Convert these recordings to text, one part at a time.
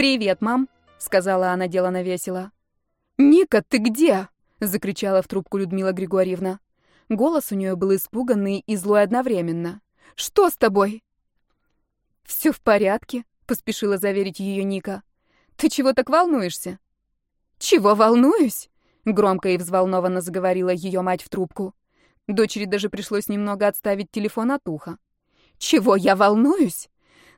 «Привет, мам», — сказала она делано весело. «Ника, ты где?» — закричала в трубку Людмила Григорьевна. Голос у нее был испуганный и злой одновременно. «Что с тобой?» «Все в порядке», — поспешила заверить ее Ника. «Ты чего так волнуешься?» «Чего волнуюсь?» — громко и взволнованно заговорила ее мать в трубку. Дочери даже пришлось немного отставить телефон от уха. «Чего я волнуюсь?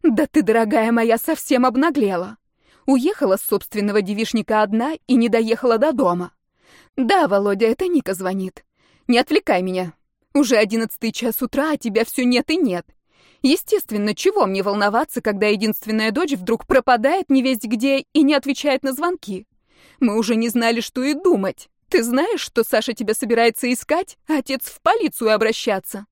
Да ты, дорогая моя, совсем обнаглела. Уехала с собственного девишника одна и не доехала до дома. Да, Володя, это Ника звонит. Не отвлекай меня. Уже одиннадцатый час утра, а тебя все нет и нет. Естественно, чего мне волноваться, когда единственная дочь вдруг пропадает невесть где и не отвечает на звонки? Мы уже не знали, что и думать. Ты знаешь, что Саша тебя собирается искать, а отец в полицию обращаться?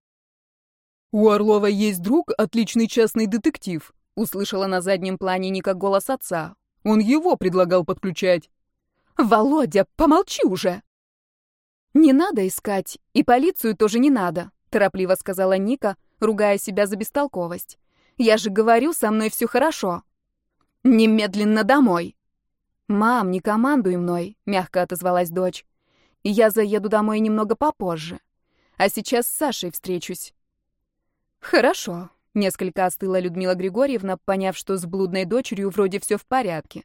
У Орлова есть друг, отличный частный детектив, услышала на заднем плане Ника голос отца. Он его предлагал подключать. Володя, помолчи уже. «Не надо искать, и полицию тоже не надо», — торопливо сказала Ника, ругая себя за бестолковость. «Я же говорю, со мной все хорошо». «Немедленно домой!» «Мам, не командуй мной», — мягко отозвалась дочь. «Я заеду домой немного попозже. А сейчас с Сашей встречусь». «Хорошо», — несколько остыла Людмила Григорьевна, поняв, что с блудной дочерью вроде все в порядке.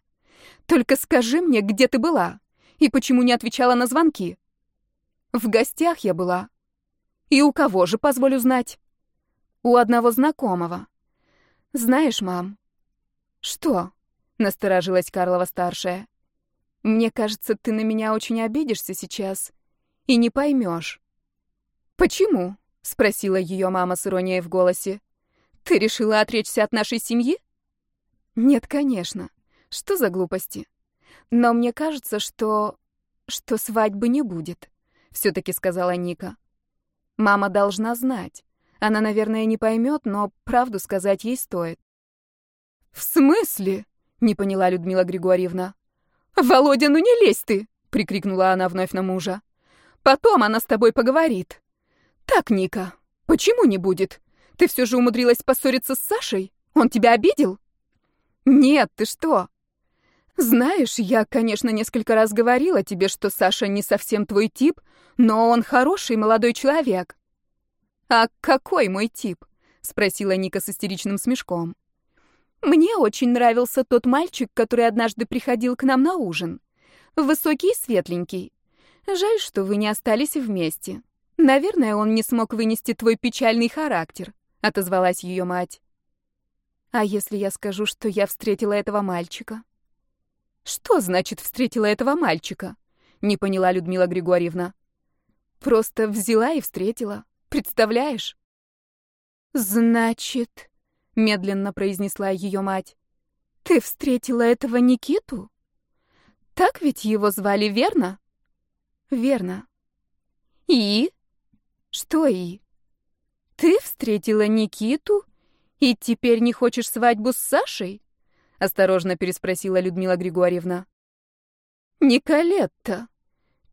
«Только скажи мне, где ты была? И почему не отвечала на звонки?» В гостях я была. И у кого же, позволю знать? У одного знакомого. Знаешь, мам... Что? Насторожилась Карлова-старшая. Мне кажется, ты на меня очень обидишься сейчас и не поймешь. Почему? Спросила ее мама с иронией в голосе. Ты решила отречься от нашей семьи? Нет, конечно. Что за глупости? Но мне кажется, что... что свадьбы не будет все-таки сказала Ника. Мама должна знать. Она, наверное, не поймет, но правду сказать ей стоит. В смысле? Не поняла Людмила Григорьевна. Володя, ну не лезь ты! прикрикнула она вновь на мужа. Потом она с тобой поговорит. Так, Ника, почему не будет? Ты все же умудрилась поссориться с Сашей? Он тебя обидел? Нет, ты что? Знаешь, я, конечно, несколько раз говорила тебе, что Саша не совсем твой тип, но он хороший молодой человек. А какой мой тип? спросила Ника с истеричным смешком. Мне очень нравился тот мальчик, который однажды приходил к нам на ужин. Высокий и светленький. Жаль, что вы не остались вместе. Наверное, он не смог вынести твой печальный характер, отозвалась ее мать. А если я скажу, что я встретила этого мальчика? Что значит встретила этого мальчика? Не поняла Людмила Григорьевна. Просто взяла и встретила. Представляешь? Значит, медленно произнесла ее мать. Ты встретила этого Никиту? Так ведь его звали, верно? Верно. И? Что и? Ты встретила Никиту и теперь не хочешь свадьбу с Сашей? — осторожно переспросила Людмила Григорьевна. «Николетта,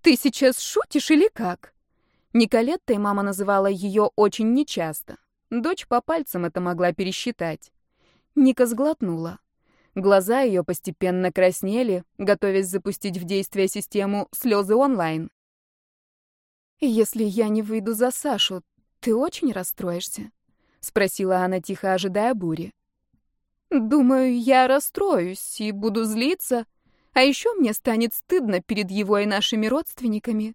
ты сейчас шутишь или как?» Николеттой мама называла ее очень нечасто. Дочь по пальцам это могла пересчитать. Ника сглотнула. Глаза ее постепенно краснели, готовясь запустить в действие систему «Слезы онлайн». «Если я не выйду за Сашу, ты очень расстроишься?» — спросила она, тихо ожидая бури. Думаю, я расстроюсь и буду злиться, а еще мне станет стыдно перед его и нашими родственниками.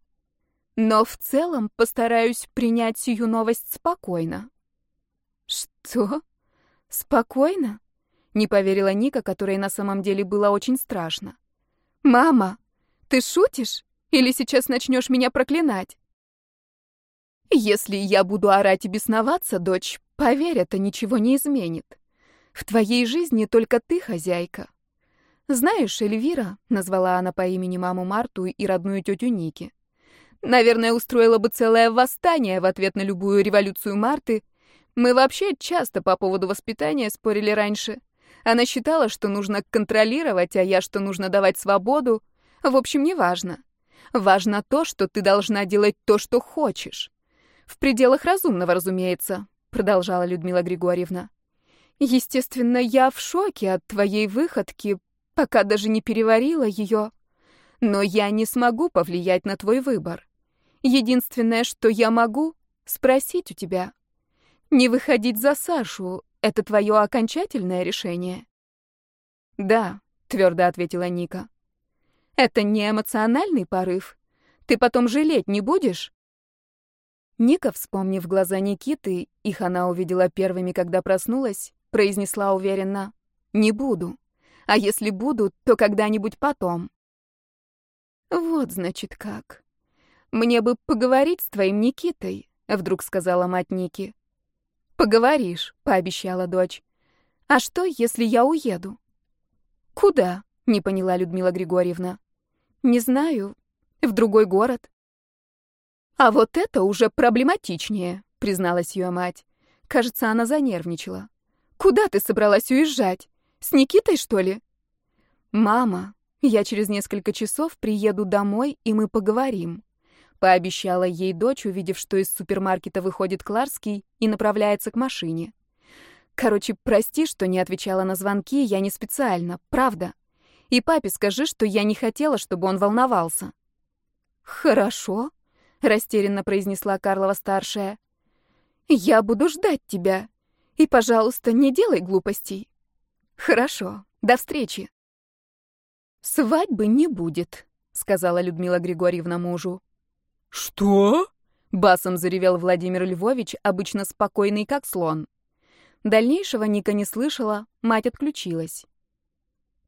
Но в целом постараюсь принять сию новость спокойно. Что? Спокойно? Не поверила Ника, которой на самом деле было очень страшно. Мама, ты шутишь? Или сейчас начнешь меня проклинать? Если я буду орать и бесноваться, дочь, поверь, это ничего не изменит. В твоей жизни только ты хозяйка. Знаешь, Эльвира, назвала она по имени маму Марту и родную тетю Ники. Наверное, устроила бы целое восстание в ответ на любую революцию Марты. Мы вообще часто по поводу воспитания спорили раньше. Она считала, что нужно контролировать, а я, что нужно давать свободу. В общем, не важно. Важно то, что ты должна делать то, что хочешь. В пределах разумного, разумеется, продолжала Людмила Григорьевна. Естественно, я в шоке от твоей выходки. пока даже не переварила ее. Но я не смогу повлиять на твой выбор. Единственное, что я могу, спросить у тебя. Не выходить за Сашу — это твое окончательное решение? Да, твердо ответила Ника. Это не эмоциональный порыв? Ты потом жалеть не будешь? Ника, вспомнив глаза Никиты, их она увидела первыми, когда проснулась, произнесла уверенно. «Не буду. А если буду, то когда-нибудь потом». «Вот, значит, как. Мне бы поговорить с твоим Никитой», — вдруг сказала мать Ники. «Поговоришь», — пообещала дочь. «А что, если я уеду?» «Куда?» — не поняла Людмила Григорьевна. «Не знаю. В другой город». «А вот это уже проблематичнее», — призналась ее мать. Кажется, она занервничала. «Куда ты собралась уезжать? С Никитой, что ли?» «Мама, я через несколько часов приеду домой, и мы поговорим», — пообещала ей дочь, увидев, что из супермаркета выходит Кларский и направляется к машине. «Короче, прости, что не отвечала на звонки, я не специально, правда. И папе скажи, что я не хотела, чтобы он волновался». «Хорошо», — растерянно произнесла Карлова-старшая. «Я буду ждать тебя. И, пожалуйста, не делай глупостей». «Хорошо. До встречи». «Свадьбы не будет», — сказала Людмила Григорьевна мужу. «Что?» — басом заревел Владимир Львович, обычно спокойный, как слон. Дальнейшего Ника не слышала, мать отключилась.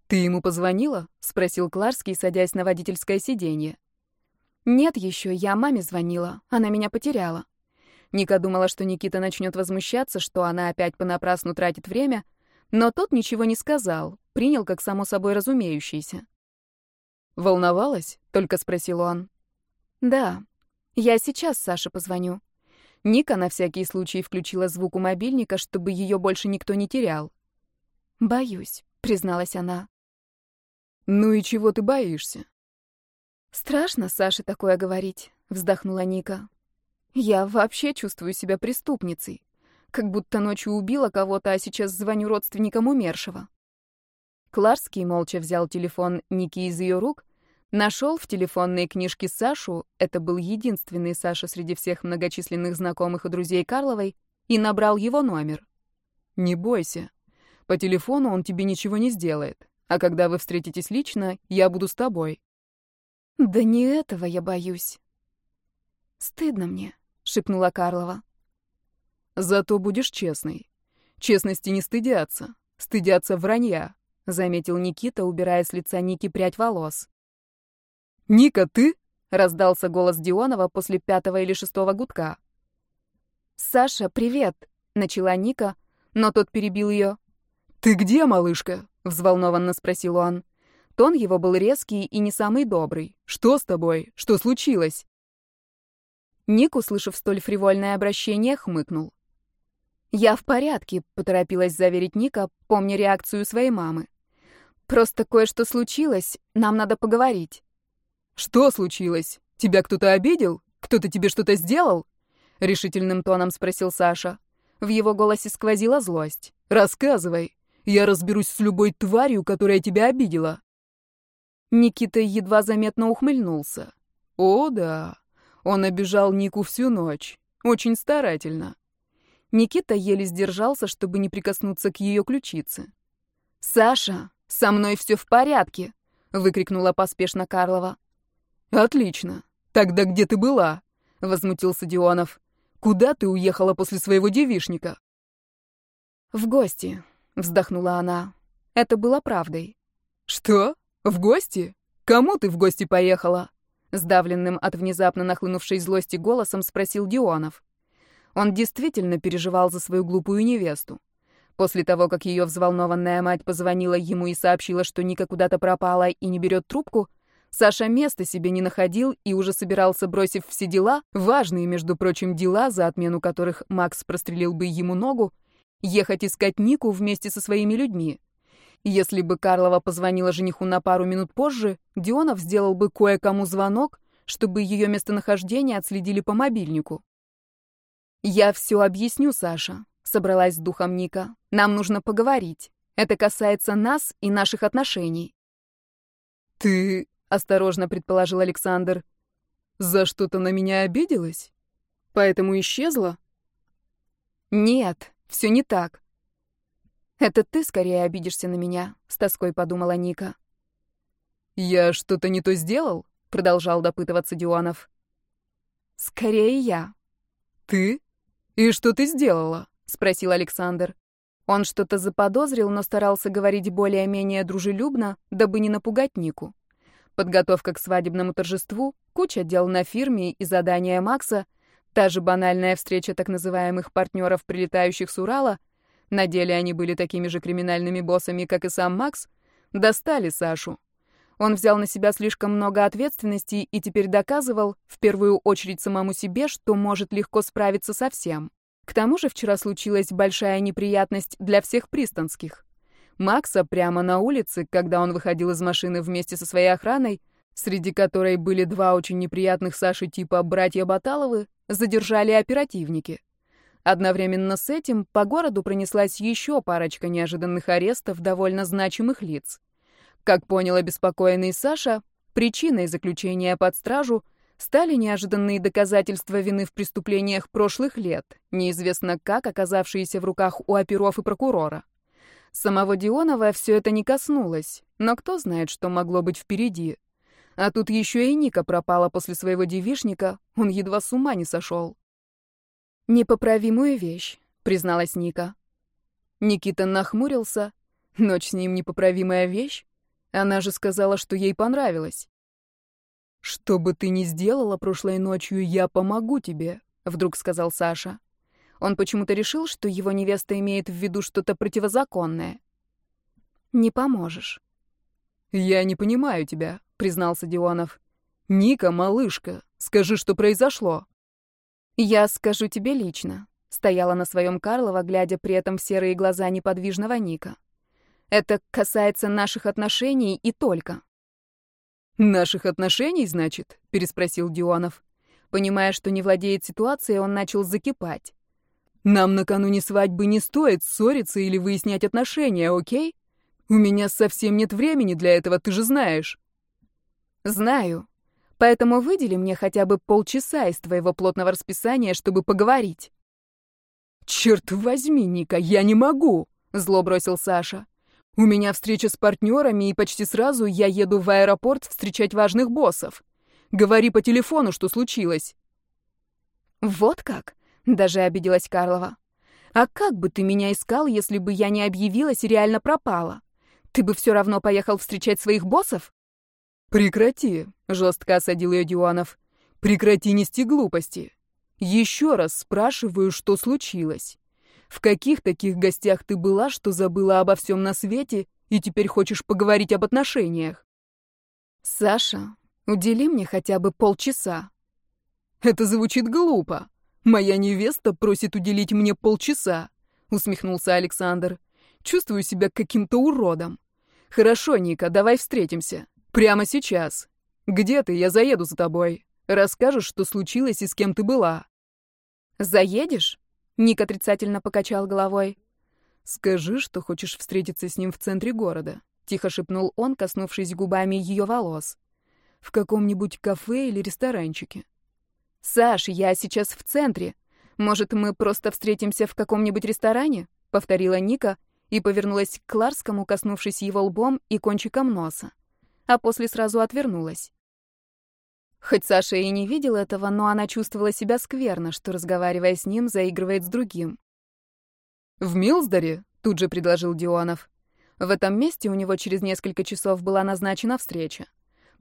«Ты ему позвонила?» — спросил Кларский, садясь на водительское сиденье. «Нет еще, я маме звонила. Она меня потеряла». Ника думала, что Никита начнет возмущаться, что она опять понапрасну тратит время, но тот ничего не сказал, принял как само собой разумеющееся. «Волновалась?» — только спросил он. «Да. Я сейчас Саше позвоню». Ника на всякий случай включила звук у мобильника, чтобы ее больше никто не терял. «Боюсь», — призналась она. «Ну и чего ты боишься?» «Страшно Саше такое говорить», — вздохнула Ника. «Я вообще чувствую себя преступницей. Как будто ночью убила кого-то, а сейчас звоню родственникам умершего». Кларский молча взял телефон Ники из ее рук, нашел в телефонной книжке Сашу, это был единственный Саша среди всех многочисленных знакомых и друзей Карловой, и набрал его номер. «Не бойся. По телефону он тебе ничего не сделает. А когда вы встретитесь лично, я буду с тобой. Да не этого я боюсь. Стыдно мне, шепнула Карлова. Зато будешь честной. Честности не стыдятся, стыдятся вранья, заметил Никита, убирая с лица Ники прядь волос. Ника, ты? раздался голос Дионова после пятого или шестого гудка. Саша, привет, начала Ника, но тот перебил ее. Ты где, малышка? взволнованно спросил он. Тон его был резкий и не самый добрый. «Что с тобой? Что случилось?» Ник, услышав столь фривольное обращение, хмыкнул. «Я в порядке», — поторопилась заверить Ника, помня реакцию своей мамы. «Просто кое-что случилось, нам надо поговорить». «Что случилось? Тебя кто-то обидел? Кто-то тебе что-то сделал?» — решительным тоном спросил Саша. В его голосе сквозила злость. «Рассказывай. Я разберусь с любой тварью, которая тебя обидела». Никита едва заметно ухмыльнулся. О, да. Он обижал Нику всю ночь. Очень старательно. Никита еле сдержался, чтобы не прикоснуться к ее ключице. «Саша, со мной все в порядке!» — выкрикнула поспешно Карлова. «Отлично. Тогда где ты была?» — возмутился Дионов. «Куда ты уехала после своего девишника?» «В гости», — вздохнула она. Это было правдой. «Что?» «В гости? Кому ты в гости поехала?» Сдавленным от внезапно нахлынувшей злости голосом спросил Дионов. Он действительно переживал за свою глупую невесту. После того, как ее взволнованная мать позвонила ему и сообщила, что Ника куда-то пропала и не берет трубку, Саша места себе не находил и уже собирался, бросив все дела, важные, между прочим, дела, за отмену которых Макс прострелил бы ему ногу, ехать искать Нику вместе со своими людьми. Если бы Карлова позвонила жениху на пару минут позже, Дионов сделал бы кое-кому звонок, чтобы ее местонахождение отследили по мобильнику. «Я все объясню, Саша», — собралась с духом Ника. «Нам нужно поговорить. Это касается нас и наших отношений». «Ты...» — осторожно предположил Александр. «За что-то на меня обиделась? Поэтому исчезла?» «Нет, все не так. Это ты скорее обидишься на меня», — с тоской подумала Ника. «Я что-то не то сделал?» — продолжал допытываться Дионов. «Скорее я». «Ты? И что ты сделала?» — спросил Александр. Он что-то заподозрил, но старался говорить более-менее дружелюбно, дабы не напугать Нику. Подготовка к свадебному торжеству, куча дел на фирме и задания Макса, та же банальная встреча так называемых партнеров, прилетающих с Урала, на деле они были такими же криминальными боссами, как и сам Макс, достали Сашу. Он взял на себя слишком много ответственности и теперь доказывал, в первую очередь самому себе, что может легко справиться со всем. К тому же вчера случилась большая неприятность для всех пристанских. Макса прямо на улице, когда он выходил из машины вместе со своей охраной, среди которой были два очень неприятных Саши типа братья Баталовы, задержали оперативники. Одновременно с этим по городу пронеслась еще парочка неожиданных арестов довольно значимых лиц. Как понял обеспокоенный Саша, причиной заключения под стражу — стали неожиданные доказательства вины в преступлениях прошлых лет, неизвестно как оказавшиеся в руках у оперов и прокурора. Самого Дионова все это не коснулось, но кто знает, что могло быть впереди. А тут еще и Ника пропала после своего девишника, он едва с ума не сошел. «Непоправимую вещь», — призналась Ника. Никита нахмурился. Ночь с ним непоправимая вещь? Она же сказала, что ей понравилось. «Что бы ты ни сделала прошлой ночью, я помогу тебе», — вдруг сказал Саша. Он почему-то решил, что его невеста имеет в виду что-то противозаконное. «Не поможешь». «Я не понимаю тебя», — признался Дионов. «Ника, малышка, скажи, что произошло». «Я скажу тебе лично», — стояла на своем Карлова, глядя при этом в серые глаза неподвижного Ника. «Это касается наших отношений и только». «Наших отношений, значит?» — переспросил Дионов. Понимая, что не владеет ситуацией, он начал закипать. «Нам накануне свадьбы не стоит ссориться или выяснять отношения, окей? У меня совсем нет времени для этого, ты же знаешь». «Знаю. Поэтому выдели мне хотя бы полчаса из твоего плотного расписания, чтобы поговорить». «Черт возьми, Ника, я не могу!» — зло бросил Саша. У меня встреча с партнерами, и почти сразу я еду в аэропорт встречать важных боссов. Говори по телефону, что случилось. Вот как? Даже обиделась Карлова. А как бы ты меня искал, если бы я не объявилась и реально пропала? Ты бы все равно поехал встречать своих боссов? Прекрати, жестко осадил ее Дюанов. Прекрати нести глупости. Еще раз спрашиваю, что случилось. В каких таких гостях ты была, что забыла обо всем на свете и теперь хочешь поговорить об отношениях? Саша, удели мне хотя бы полчаса. Это звучит глупо. Моя невеста просит уделить мне полчаса, усмехнулся Александр. Чувствую себя каким-то уродом. Хорошо, Ника, давай встретимся. Прямо сейчас. Где ты? Я заеду за тобой. Расскажешь, что случилось и с кем ты была. Заедешь? Ник отрицательно покачал головой. «Скажи, что хочешь встретиться с ним в центре города», — тихо шепнул он, коснувшись губами ее волос. «В каком-нибудь кафе или ресторанчике». «Саш, я сейчас в центре. Может, мы просто встретимся в каком-нибудь ресторане?» — повторила Ника и повернулась к Кларскому, коснувшись его лбом и кончиком носа. А после сразу отвернулась. Хоть Саша и не видел этого, но она чувствовала себя скверно, что, разговаривая с ним, заигрывает с другим. «В Милсдоре?» — тут же предложил Дионов. В этом месте у него через несколько часов была назначена встреча.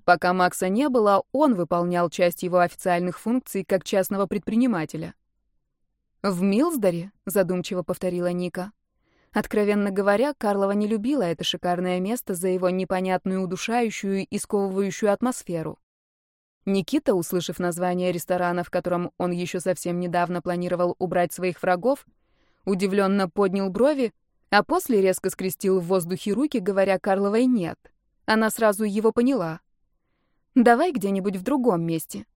Пока Макса не было, он выполнял часть его официальных функций как частного предпринимателя. «В Милсдоре?» — задумчиво повторила Ника. Откровенно говоря, Карлова не любила это шикарное место за его непонятную удушающую и сковывающую атмосферу. Никита, услышав название ресторана, в котором он еще совсем недавно планировал убрать своих врагов, удивленно поднял брови, а после резко скрестил в воздухе руки, говоря Карловой «нет». Она сразу его поняла. «Давай где-нибудь в другом месте».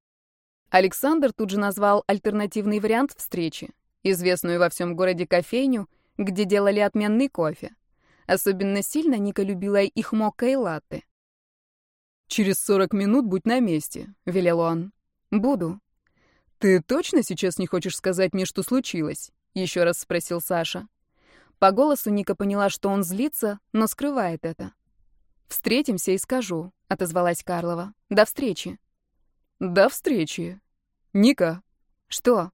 Александр тут же назвал альтернативный вариант встречи, известную во всем городе кофейню, где делали отменный кофе. Особенно сильно Ника любила их мокко и латте. «Через сорок минут будь на месте», — велел он. «Буду». «Ты точно сейчас не хочешь сказать мне, что случилось?» — еще раз спросил Саша. По голосу Ника поняла, что он злится, но скрывает это. «Встретимся и скажу», — отозвалась Карлова. «До встречи». «До встречи». «Ника». «Что?»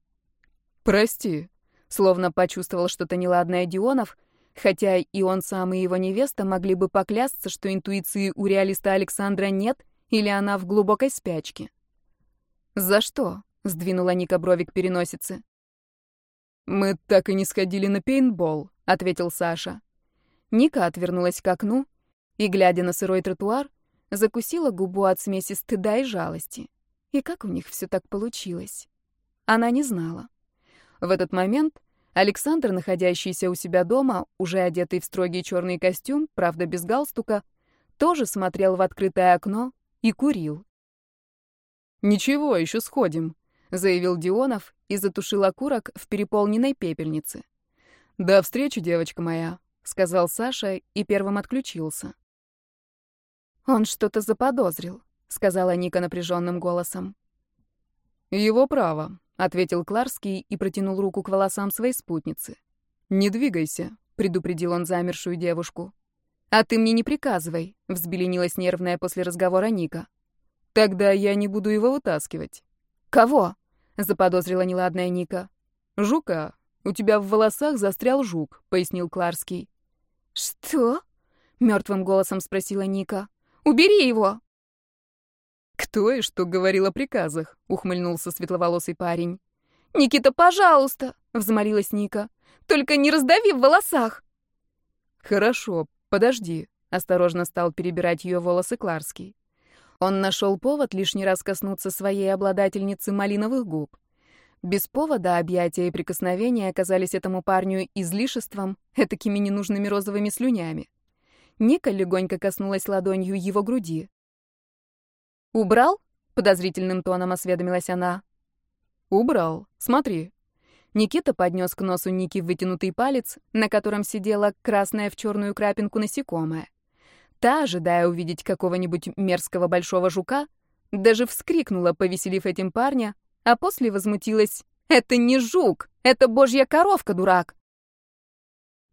«Прости», словно почувствовал что-то неладное Дионов, хотя и он сам, и его невеста могли бы поклясться, что интуиции у реалиста Александра нет или она в глубокой спячке. «За что?» — сдвинула Ника брови к переносице. «Мы так и не сходили на пейнтбол», — ответил Саша. Ника отвернулась к окну и, глядя на сырой тротуар, закусила губу от смеси стыда и жалости. И как у них все так получилось? Она не знала. В этот момент Александр, находящийся у себя дома, уже одетый в строгий черный костюм, правда без галстука, тоже смотрел в открытое окно и курил. «Ничего, еще сходим», — заявил Дионов и затушил окурок в переполненной пепельнице. «До встречи, девочка моя», — сказал Саша и первым отключился. «Он что-то заподозрил», — сказала Ника напряженным голосом. «Его право», ответил Кларский и протянул руку к волосам своей спутницы. Не двигайся, предупредил он замершую девушку. А ты мне не приказывай, взбеленилась нервная после разговора Ника. Тогда я не буду его вытаскивать. Кого? заподозрила неладная Ника. Жука. У тебя в волосах застрял жук, пояснил Кларский. Что? мертвым голосом спросила Ника. Убери его. «Кто и что говорил о приказах?» — ухмыльнулся светловолосый парень. «Никита, пожалуйста!» — взмолилась Ника. «Только не раздави в волосах!» «Хорошо, подожди», — осторожно стал перебирать ее волосы Кларский. Он нашел повод лишний раз коснуться своей обладательницы малиновых губ. Без повода объятия и прикосновения оказались этому парню излишеством, этакими ненужными розовыми слюнями. Ника легонько коснулась ладонью его груди. «Убрал?» — подозрительным тоном осведомилась она. «Убрал. Смотри». Никита поднес к носу Ники вытянутый палец, на котором сидела красная в черную крапинку насекомое. Та, ожидая увидеть какого-нибудь мерзкого большого жука, даже вскрикнула, повеселив этим парня, а после возмутилась. «Это не жук! Это божья коровка, дурак!»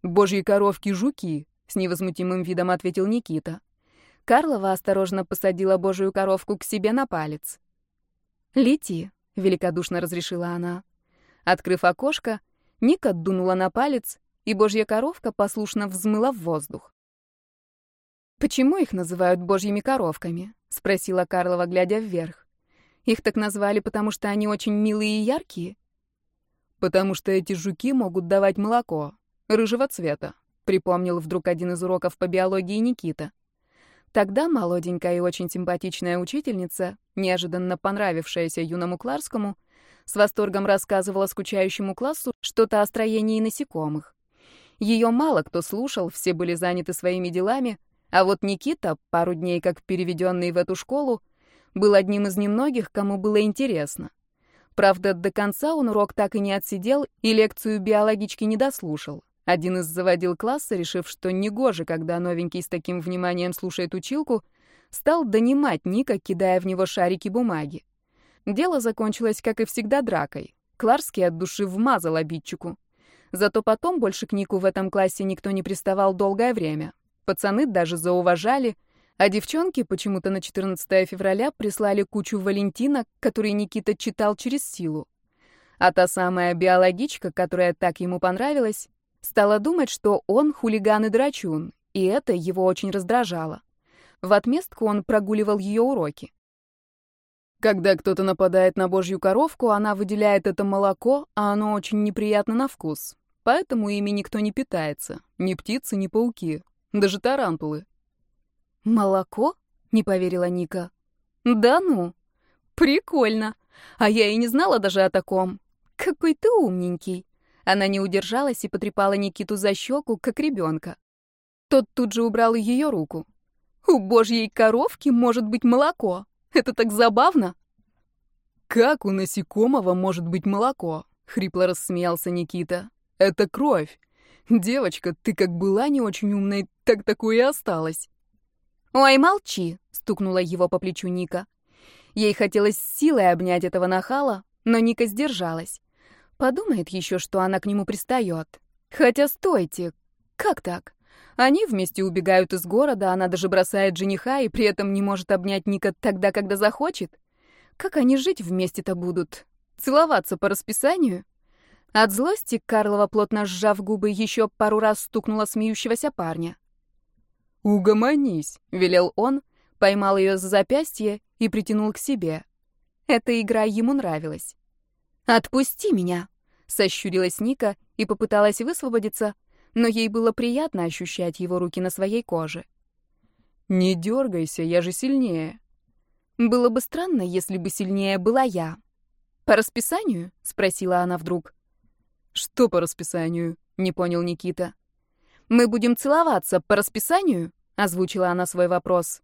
«Божьи коровки — жуки», — с невозмутимым видом ответил Никита. Карлова осторожно посадила божью коровку к себе на палец. «Лети», — великодушно разрешила она. Открыв окошко, Ника дунула на палец, и божья коровка послушно взмыла в воздух. «Почему их называют божьими коровками?» — спросила Карлова, глядя вверх. «Их так назвали, потому что они очень милые и яркие?» «Потому что эти жуки могут давать молоко, рыжего цвета», — припомнил вдруг один из уроков по биологии Никита. Тогда молоденькая и очень симпатичная учительница, неожиданно понравившаяся юному Кларскому, с восторгом рассказывала скучающему классу что-то о строении насекомых. Ее мало кто слушал, все были заняты своими делами, а вот Никита, пару дней как переведенный в эту школу, был одним из немногих, кому было интересно. Правда, до конца он урок так и не отсидел и лекцию биологички не дослушал. Один из заводил класса, решив, что негоже, когда новенький с таким вниманием слушает училку, стал донимать Ника, кидая в него шарики бумаги. Дело закончилось, как и всегда, дракой. Кларский от души вмазал обидчику. Зато потом больше к Нику в этом классе никто не приставал долгое время. Пацаны даже зауважали, а девчонки почему-то на 14 февраля прислали кучу Валентинок, которые Никита читал через силу. А та самая биологичка, которая так ему понравилась, Стала думать, что он хулиган и драчун, и это его очень раздражало. В отместку он прогуливал ее уроки. Когда кто-то нападает на божью коровку, она выделяет это молоко, а оно очень неприятно на вкус. Поэтому ими никто не питается. Ни птицы, ни пауки. Даже тарантулы. «Молоко?» — не поверила Ника. «Да ну! Прикольно! А я и не знала даже о таком. Какой ты умненький!» Она не удержалась и потрепала Никиту за щеку, как ребенка. Тот тут же убрал ее руку. «У божьей коровки может быть молоко. Это так забавно!» «Как у насекомого может быть молоко?» — хрипло рассмеялся Никита. «Это кровь. Девочка, ты как была не очень умной, так такой и осталась». «Ой, молчи!» — стукнула его по плечу Ника. Ей хотелось силой обнять этого нахала, но Ника сдержалась. Подумает еще, что она к нему пристает. Хотя стойте, как так? Они вместе убегают из города, она даже бросает жениха и при этом не может обнять Ника тогда, когда захочет. Как они жить вместе-то будут? Целоваться по расписанию? От злости Карлова, плотно сжав губы, еще пару раз стукнула смеющегося парня. «Угомонись», — велел он, поймал ее за запястье и притянул к себе. Эта игра ему нравилась. «Отпусти меня!» — сощурилась Ника и попыталась высвободиться, но ей было приятно ощущать его руки на своей коже. «Не дергайся, я же сильнее». «Было бы странно, если бы сильнее была я». «По расписанию?» — спросила она вдруг. «Что по расписанию?» — не понял Никита. «Мы будем целоваться по расписанию?» — озвучила она свой вопрос.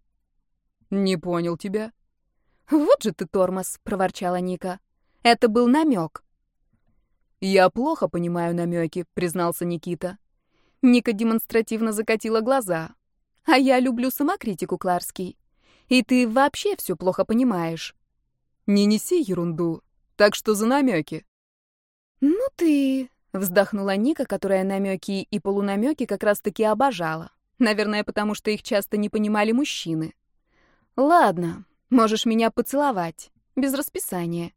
«Не понял тебя». «Вот же ты тормоз», — проворчала Ника. «Это был намек». «Я плохо понимаю намеки», — признался Никита. Ника демонстративно закатила глаза. «А я люблю самокритику, Кларский. И ты вообще все плохо понимаешь». «Не неси ерунду. Так что за намеки?» «Ну ты...» — вздохнула Ника, которая намеки и полунамеки как раз-таки обожала. Наверное, потому что их часто не понимали мужчины. «Ладно, можешь меня поцеловать. Без расписания».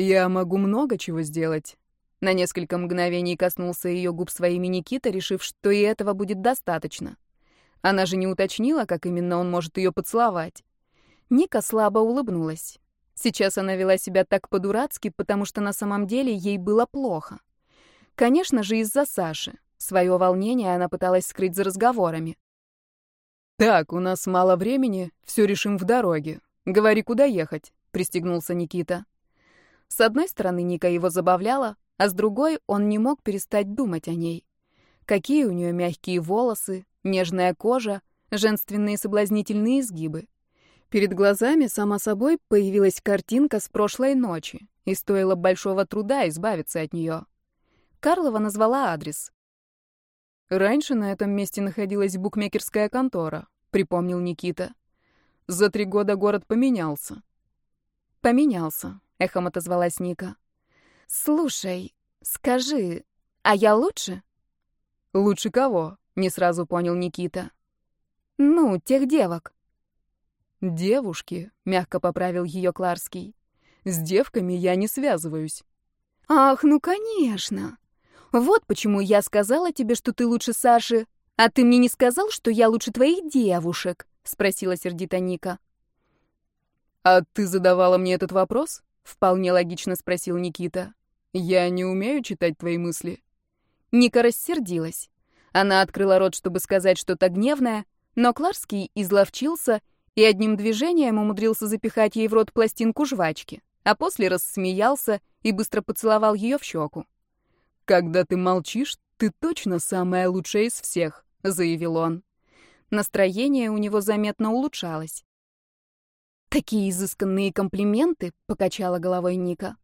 «Я могу много чего сделать. На несколько мгновений коснулся ее губ своими Никита, решив, что и этого будет достаточно. Она же не уточнила, как именно он может ее поцеловать. Ника слабо улыбнулась. Сейчас она вела себя так по-дурацки, потому что на самом деле ей было плохо. Конечно же, из-за Саши. Свое волнение она пыталась скрыть за разговорами. «Так, у нас мало времени, все решим в дороге. Говори, куда ехать», — пристегнулся Никита. С одной стороны, Ника его забавляла, а с другой он не мог перестать думать о ней. Какие у нее мягкие волосы, нежная кожа, женственные соблазнительные изгибы. Перед глазами, само собой, появилась картинка с прошлой ночи, и стоило большого труда избавиться от нее. Карлова назвала адрес. «Раньше на этом месте находилась букмекерская контора», — припомнил Никита. «За три года город поменялся». «Поменялся», — эхом отозвалась Ника. «Слушай, скажи, а я лучше?» «Лучше кого?» — не сразу понял Никита. «Ну, тех девок». «Девушки», — мягко поправил ее Кларский. «С девками я не связываюсь». «Ах, ну конечно! Вот почему я сказала тебе, что ты лучше Саши, а ты мне не сказал, что я лучше твоих девушек?» — спросила сердито Ника. «А ты задавала мне этот вопрос?» — вполне логично спросил Никита. «Я не умею читать твои мысли». Ника рассердилась. Она открыла рот, чтобы сказать что-то гневное, но Кларский изловчился и одним движением умудрился запихать ей в рот пластинку жвачки, а после рассмеялся и быстро поцеловал ее в щеку. «Когда ты молчишь, ты точно самая лучшая из всех», — заявил он. Настроение у него заметно улучшалось. «Такие изысканные комплименты», — покачала головой Ника.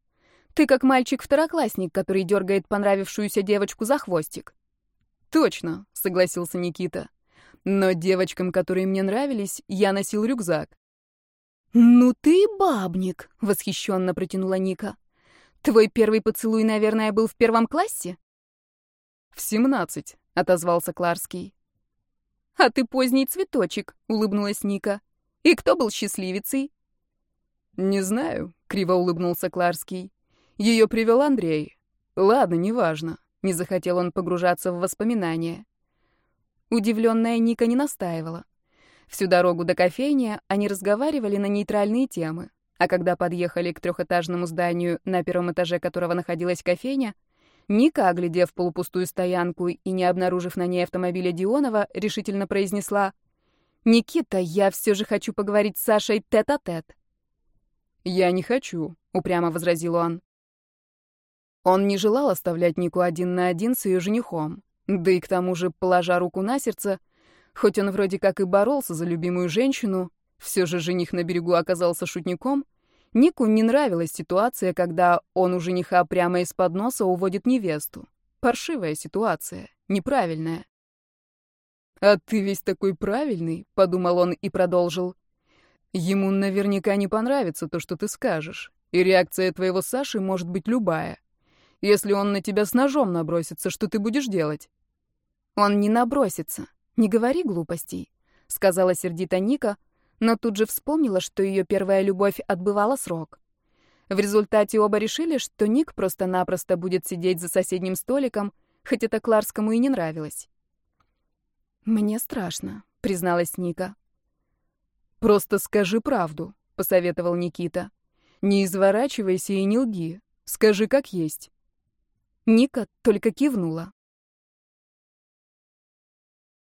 Ты как мальчик-второклассник, который дергает понравившуюся девочку за хвостик. Точно, согласился Никита. Но девочкам, которые мне нравились, я носил рюкзак. Ну ты бабник, восхищенно протянула Ника. Твой первый поцелуй, наверное, был в первом классе? В семнадцать, отозвался Кларский. А ты поздний цветочек, улыбнулась Ника. И кто был счастливицей? Не знаю, криво улыбнулся Кларский. Ее привел Андрей. Ладно, неважно. Не захотел он погружаться в воспоминания. Удивленная Ника не настаивала. Всю дорогу до кофейни они разговаривали на нейтральные темы. А когда подъехали к трехэтажному зданию, на первом этаже которого находилась кофейня, Ника, оглядев полупустую стоянку и не обнаружив на ней автомобиля Дионова, решительно произнесла «Никита, я все же хочу поговорить с Сашей тет-а-тет». -тет. «Я не хочу», — упрямо возразил он. Он не желал оставлять Нику один на один с ее женихом. Да и к тому же, положа руку на сердце, хоть он вроде как и боролся за любимую женщину, все же жених на берегу оказался шутником, Нику не нравилась ситуация, когда он у жениха прямо из-под носа уводит невесту. Паршивая ситуация, неправильная. «А ты весь такой правильный», — подумал он и продолжил. «Ему наверняка не понравится то, что ты скажешь, и реакция твоего Саши может быть любая. Если он на тебя с ножом набросится, что ты будешь делать?» «Он не набросится. Не говори глупостей», — сказала сердито Ника, но тут же вспомнила, что ее первая любовь отбывала срок. В результате оба решили, что Ник просто-напросто будет сидеть за соседним столиком, хоть это Кларскому и не нравилось. «Мне страшно», — призналась Ника. «Просто скажи правду», — посоветовал Никита. «Не изворачивайся и не лги. Скажи, как есть». Ника только кивнула.